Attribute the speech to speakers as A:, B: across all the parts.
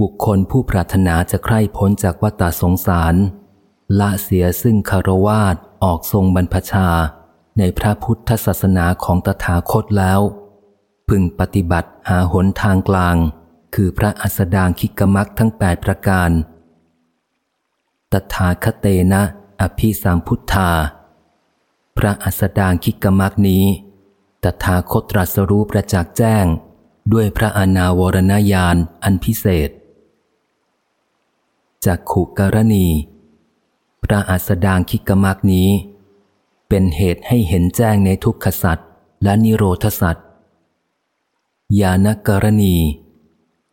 A: บุคคลผู้ปรารถนาจะใคร่พ้นจากวัฏสงสาร ละเสียซึ่งคารวาสออกทรงบรรพชา ในพระพุทธศาสนาของตถาคตแล้ว พึงปฏิบัติหาหนทางกลาง คือพระอัสดางคิกมักทั้งแปดประการ ตถาคเตนะ อภิสามพุทธา พระอัสดางคิกมักนี้ ตถาคตตรัสรู้ประจักษ์แจ้ง ด้วยพระอนาวรณญาณอันพิเศษ จากขุกรณี พระอัสดางคิกมักนี้ เป็นเหตุให้เห็นแจ้งในทุกขสัตว์และนิโรธสัตว์ญาณกรณี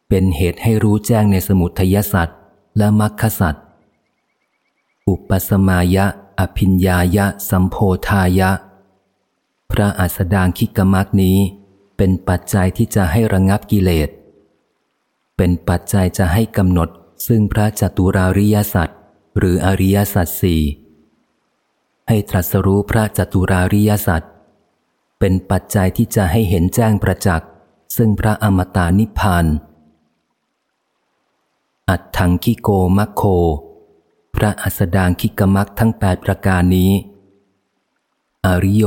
A: เป็นเหตุให้รู้แจ้งในสมุทัยสัตว์และมรรคสัตว์อุปสมายะ อภิญญายะ สัมโพธายะ พระอัสดางคิกมักนี้เป็นปัจจัยที่จะให้ระงับกิเลส เป็นปัจจัยจะให้กำหนด ซึ่งพระจตุราริยสัตว์หรืออริยสัตสี่ให้ตรัสรู้พระจตุราริยสัตว์เป็นปัจจัยที่จะให้เห็นแจ้งประจักษ์ซึ่งพระอมตะนิพพาน อัตถังคิโกมัคโค พระอัสดางคิกมักทั้งแปดประการนี้ อริโย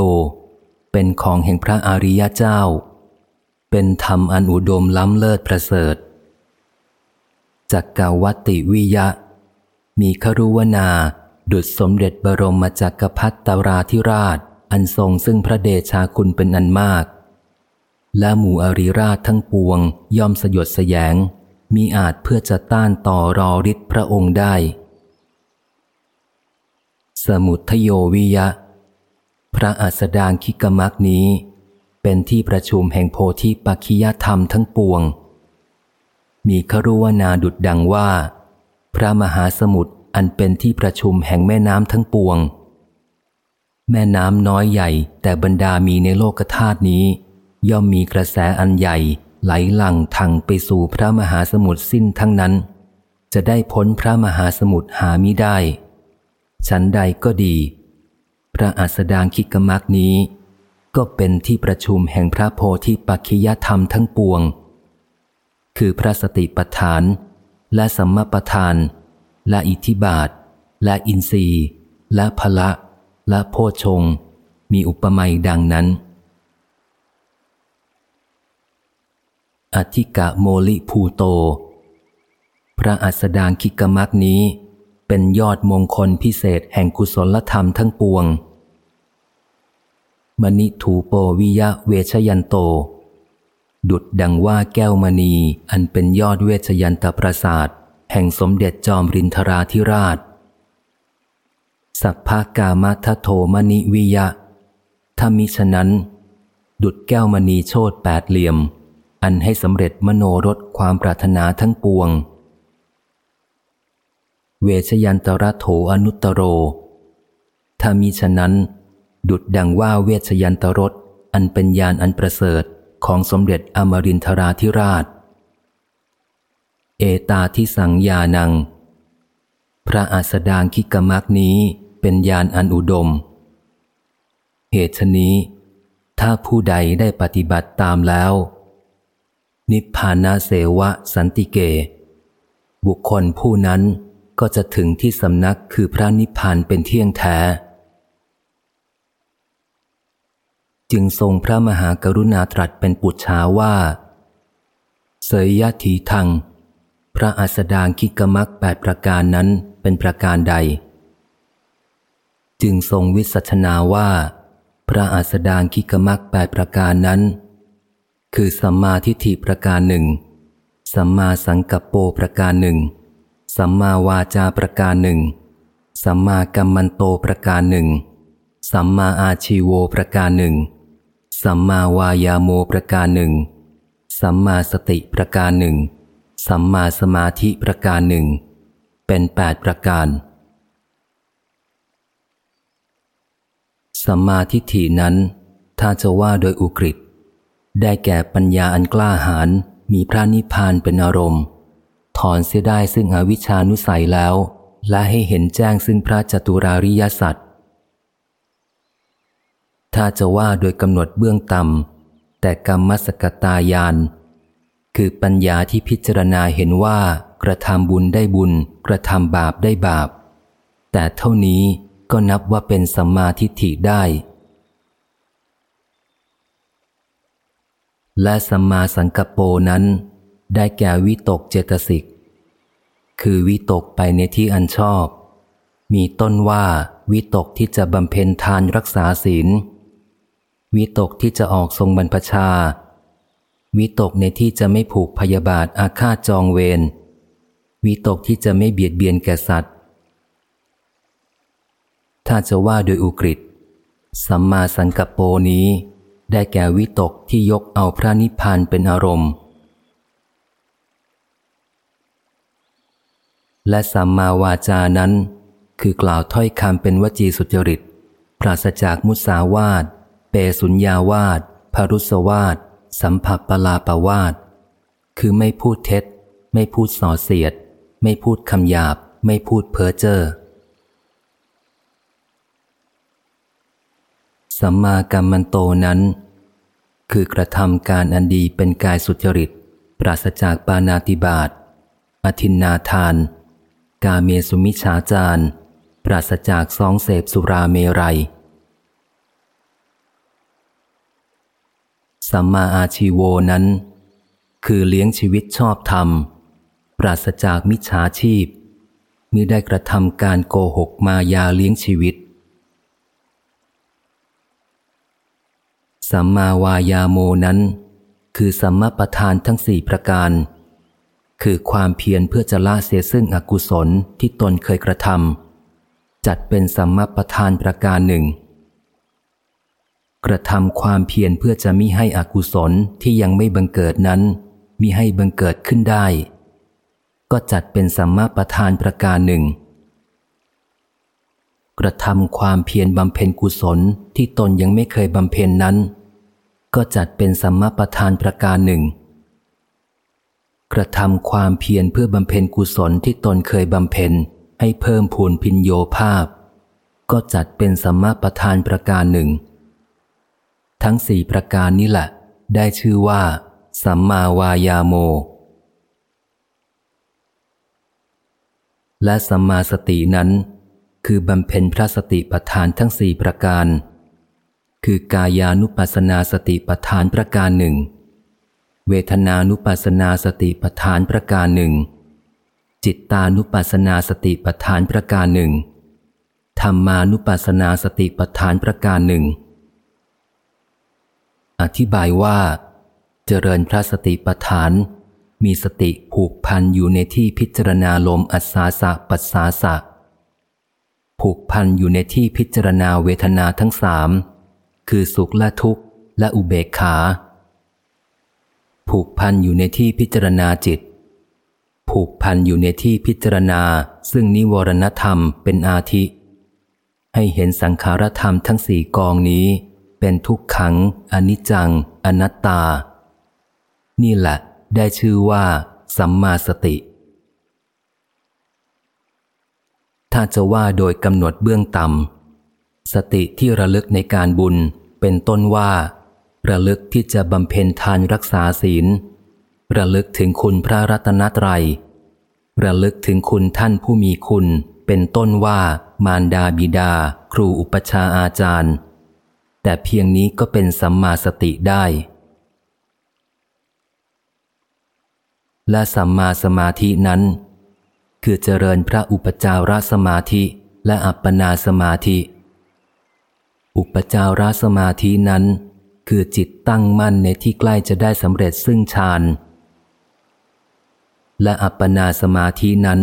A: เป็นของแห่งพระอริยเจ้า เป็นธรรมอันอุดมล้ำเลิศประเสริฐ จักกาวัติวิยะ มีครุวนา ดุจสมเด็จบรมจักรพรรดิราธิราช อันทรงซึ่งพระเดชาคุณเป็นอันมาก และหมู่อริราชทั้งปวงย่อมสยดสยง มีอาจเพื่อจะต้านต่อรอฤทธิพระองค์ได้ สมุทโยวิยะ พระอัสดางคิกมักนี้ เป็นที่ประชุมแห่งโพธิปัจขิยธรรมทั้งปวง มีครุวนาดุดดังว่า พระมหาสมุทรอันเป็นที่ประชุมแห่งแม่น้ำทั้งปวง แม่น้ำน้อยใหญ่แต่บรรดามีในโลกธาตุนี้ ย่อมมีกระแสอันใหญ่ไหลหลั่งทางไปสู่พระมหาสมุทรสิ้นทั้งนั้น จะได้พ้นพระมหาสมุทรหามิได้ ฉันใดก็ดี พระอัสดางคิกมักนี้ ก็เป็นที่ประชุมแห่งพระโพธิปัจขิยธรรมทั้งปวง คือพระสติปัฏฐาน และสัมมาปัฏฐาน และอิทธิบาท และอินทรีย์ และพละ และโพชง มีอุปมาดังนั้น อธิกะโมลิภูโต พระอัสดางคิกมักนี้ เป็นยอดมงคลพิเศษแห่งกุศลธรรมทั้งปวง มณิถูโปวิยะเวชยันโต ดุดดังว่าแก้วมณีอันเป็นยอดเวชยันตประสาท แห่งสมเด็จจอมรินทราธิราช สัพพากามัทโทมณิวิยะ ถ้ามิฉะนั้น ดุดแก้วมณีโชดแปดเหลี่ยม อันให้สำเร็จมโนรสความปรารถนาทั้งปวง เวชยันตระโถอนุตโร ถ้ามิฉะนั้น ดุดดังว่าเวชยันตรสอันเป็นญาณอันประเสริฐ ของสมเด็จอมรินทราธิราช เอตาที่สังยานัง พระอาสดางคิกมักนี้เป็นญาณอันอุดม เหตุนี้ ถ้าผู้ใดได้ปฏิบัติตามแล้ว นิพพานาเสวะสันติเก บุคคลผู้นั้นก็จะถึงที่สำนักคือพระนิพพานเป็นเที่ยงแท้ จึงทรงพระมหากรุณาตรัสเป็นปุจฉาว่า เสยยะถีทัง พระอัสดางคิกมักแปดประการนั้นเป็นประการใด จึงทรงวิสัชนาว่า พระอัสดางคิกมักแปดประการนั้น คือสัมมาทิฏฐิประการหนึ่ง สัมมาสังกัปโปประการหนึ่ง สัมมาวาจาประการหนึ่ง สัมมากัมมันโตประการหนึ่งสัมมาอาชีโวประการหนึ่ง สัมมาวายาโมประการหนึ่ง สัมมาสติประการหนึ่ง สัมมาสมาธิประการหนึ่ง เป็นแปดประการ สัมมาทิฏฐินั้น ถ้าจะว่าโดยอุกฤษได้แก่ปัญญาอันกล้าหาญมีพระนิพพานเป็นอารมณ์ ถอนเสียได้ซึ่งอวิชานุสัยแล้ว และให้เห็นแจ้งซึ่งพระจตุราริยสัตว์ ถ้าจะว่าโดยกำหนดเบื้องต่ำแต่กรรมสกตายาน คือปัญญาที่พิจารณาเห็นว่ากระทำบุญได้บุญ กระทำบาปได้บาป แต่เท่านี้ก็นับว่าเป็นสัมมาทิฏฐิได้ และสัมมาสังกปรนั้น ได้แก่วิตกเจตสิก คือวิตกไปในที่อันชอบ มีต้นว่าวิตกที่จะบำเพ็ญทานรักษาศีล วิตกที่จะออกทรงบรรพชา วิตกในที่จะไม่ผูกพยาบาทอาฆาตจองเวร วิตกที่จะไม่เบียดเบียนแก่สัตว์ ถ้าจะว่าโดยอุกฤษสัมมาสังกัปโปนี้ ได้แก่วิตกที่ยกเอาพระนิพพานเป็นอารมณ์ และสัมมาวาจานั้น คือกล่าวถ้อยคำเป็นวจีสุจริต ปราศจากมุสาวาท เปสุญญาวาทพรุสวาทสัมผัสปลาปวาทคือไม่พูดเท็จ ไม่พูดส่อเสียด ไม่พูดคำหยาบ ไม่พูดเพ้อเจ้อสัมมากัมมันโตนั้น คือกระทำการอันดีเป็นกายสุจริต ปราศจากปานาติบาตอธินนาทาน กาเมสุมิชาจารปราศจากสองเสพสุราเมรัย สัมมาอาชีโวนั้น คือเลี้ยงชีวิตชอบธรรม ปราศจากมิจฉาชีพมิได้กระทำการโกหกมายาเลี้ยงชีวิต สัมมาวายาโมนั้น คือสัมมาประธานทั้งสี่ประการ คือความเพียรเพื่อจะละเสียซึ่งอกุศลที่ตนเคยกระทำจัดเป็นสัมมาประธานประการหนึ่ง กระทำความเพียรเพื่อจะมิให้อกุศลที่ยังไม่บังเกิดนั้นมิให้บังเกิดขึ้นได้ ก็จัดเป็นสัมมาประธานประการหนึ่ง กระทำความเพียรบำเพ็ญกุศลที่ตนยังไม่เคยบำเพ็ญนั้น ก็จัดเป็นสัมมาประธานประการหนึ่ง กระทำความเพียรเพื่อบำเพ็ญกุศลที่ตนเคยบำเพ็ญให้เพิ่มพูนพินโยภาพ ก็จัดเป็นสัมมาประธานประการหนึ่ง ทั้งสี่ประการนี้แหละ ได้ชื่อว่า สัมมาวายาโม และสัมมาสตินั้น คือบำเพ็ญพระสติปัฏฐานทั้งสี่ประการ คือกายานุปัสนาสติปัฏฐานประการหนึ่ง เวทนานุปัสนาสติปัฏฐานประการหนึ่ง จิตตานุปัสนาสติปัฏฐานประการหนึ่งธรรมานุปัสนาสติปัฏฐานประการหนึ่ง อธิบายว่า เจริญพระสติปัฏฐาน มีสติผูกพันอยู่ในที่พิจารณาลมอัศาสะปัสสาสะ ผูกพันอยู่ในที่พิจารณาเวทนาทั้งสาม คือสุขและทุกข์และอุเบกขา ผูกพันอยู่ในที่พิจารณาจิต ผูกพันอยู่ในที่พิจารณา ซึ่งนิวรณธรรมเป็นอาทิ ให้เห็นสังขารธรรมทั้งสี่กองนี้ เป็นทุกขัง อนิจจัง อนัตตา นี่แหละ ได้ชื่อว่า สัมมาสติ ถ้าจะว่าโดยกำหนดเบื้องต่ำสติที่ระลึกในการบุญเป็นต้นว่า ระลึกที่จะบำเพ็ญทานรักษาศีล ระลึกถึงคุณพระรัตนตรัย ระลึกถึงคุณท่านผู้มีคุณ เป็นต้นว่ามารดาบิดา ครูอุปชาอาจารย์ แต่เพียงนี้ก็เป็นสัมมาสติได้ และสัมมาสมาธินั้น คือเจริญพระอุปจารสมาธิและอัปปนาสมาธิ อุปจารสมาธินั้น คือจิตตั้งมั่นในที่ใกล้จะได้สำเร็จซึ่งฌานและอัปปนาสมาธินั้น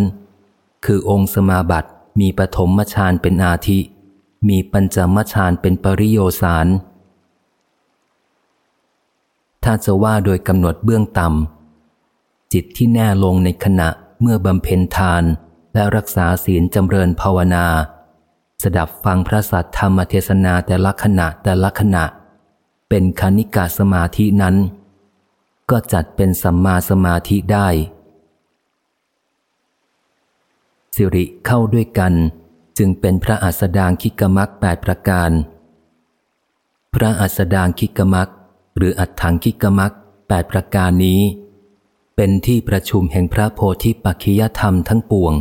A: คือองค์สมาบัติมีปฐมฌานเป็นอาทิ มีปัญจมฌานเป็นปริโยสารถ้าจะว่าโดยกำหนดเบื้องต่ำจิตที่แน่ลงในขณะเมื่อบำเพ็ญทานและรักษาศีลจำเริญภาวนา สดับฟังพระสัทธรรมเทศนาแต่ละขณะแต่ละขณะ เป็นคณิกาสมาธินั้น ก็จัดเป็นสัมมาสมาธิได้ สิริเข้าด้วยกัน จึงเป็นพระอัสดางคิกมักแปดประการ พระอัสดางคิกมักหรืออัฏฐังคิกมักแปดประการนี้ เป็นที่ประชุมแห่งพระโพธิปัจขิยธรรมทั้งปวง